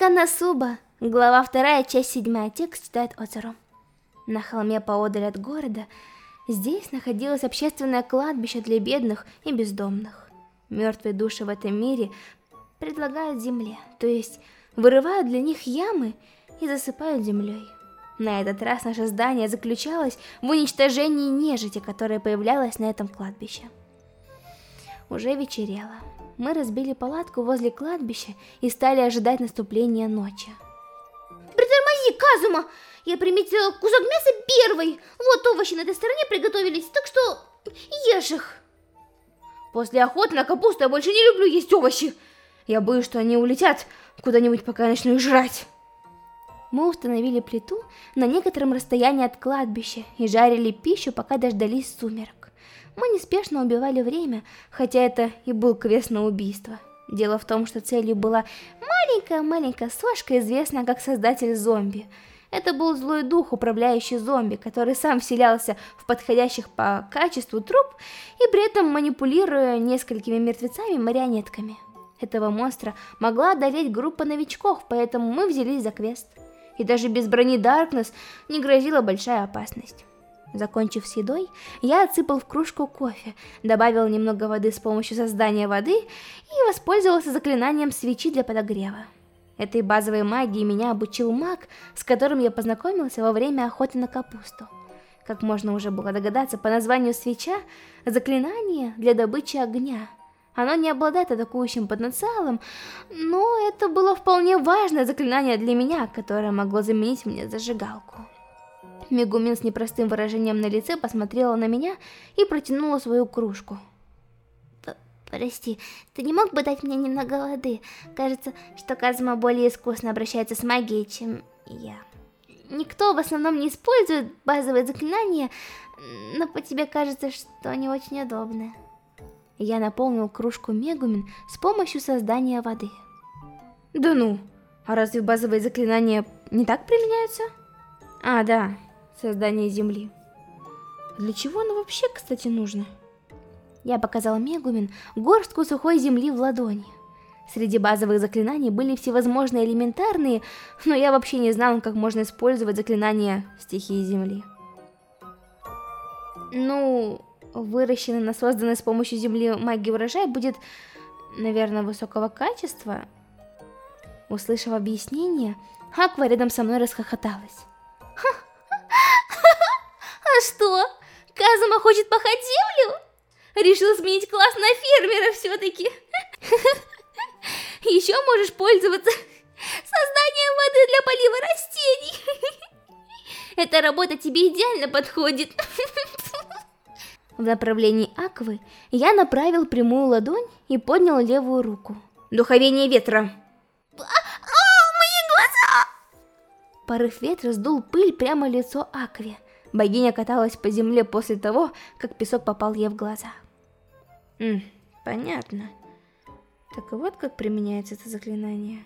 Канасуба, глава 2, часть 7, текст читает Оцару. На холме поодаль от города, здесь находилось общественное кладбище для бедных и бездомных. Мертвые души в этом мире предлагают земле, то есть вырывают для них ямы и засыпают землей. На этот раз наше здание заключалось в уничтожении нежити, которая появлялась на этом кладбище. Уже вечерело. Мы разбили палатку возле кладбища и стали ожидать наступления ночи. Притормози, Казума! Я приметила кусок мяса первый. Вот овощи на этой стороне приготовились, так что ешь их. После охоты на капусту я больше не люблю есть овощи. Я боюсь, что они улетят куда-нибудь, пока я начну их жрать. Мы установили плиту на некотором расстоянии от кладбища и жарили пищу, пока дождались сумерок. Мы неспешно убивали время, хотя это и был квест на убийство. Дело в том, что целью была маленькая-маленькая сошка, известная как создатель зомби. Это был злой дух, управляющий зомби, который сам вселялся в подходящих по качеству труп и при этом манипулируя несколькими мертвецами-марионетками. Этого монстра могла одолеть группа новичков, поэтому мы взялись за квест и даже без брони Даркнесс не грозила большая опасность. Закончив с едой, я отсыпал в кружку кофе, добавил немного воды с помощью создания воды и воспользовался заклинанием свечи для подогрева. Этой базовой магии меня обучил маг, с которым я познакомился во время охоты на капусту. Как можно уже было догадаться, по названию свеча – заклинание для добычи огня – оно не обладает атакующим потенциалом, но это было вполне важное заклинание для меня, которое могло заменить мне зажигалку. Мегумин с непростым выражением на лице посмотрела на меня и протянула свою кружку. Прости, ты не мог бы дать мне немного воды? Кажется, что Казума более искусно обращается с магией, чем я. Никто в основном не использует базовые заклинания, но по тебе кажется, что они очень удобные. Я наполнил кружку Мегумин с помощью создания воды. Да ну, а разве базовые заклинания не так применяются? А, да, создание земли. Для чего оно вообще, кстати, нужно? Я показал Мегумин горстку сухой земли в ладони. Среди базовых заклинаний были всевозможные элементарные, но я вообще не знал, как можно использовать заклинания стихии земли. Ну, выращенный на созданный с помощью земли магии урожай будет, наверное, высокого качества. Услышав объяснение, Аква рядом со мной расхохоталась. А что? Казума хочет пахать землю? Решил сменить класс на фермера все-таки. Еще можешь пользоваться созданием воды для полива растений. Эта работа тебе идеально подходит. В направлении Аквы я направил прямую ладонь и поднял левую руку. Духовение ветра. Порыв ветра сдул пыль прямо в лицо Акве. Богиня каталась по земле после того, как песок попал ей в глаза. М, понятно. Так вот как применяется это заклинание.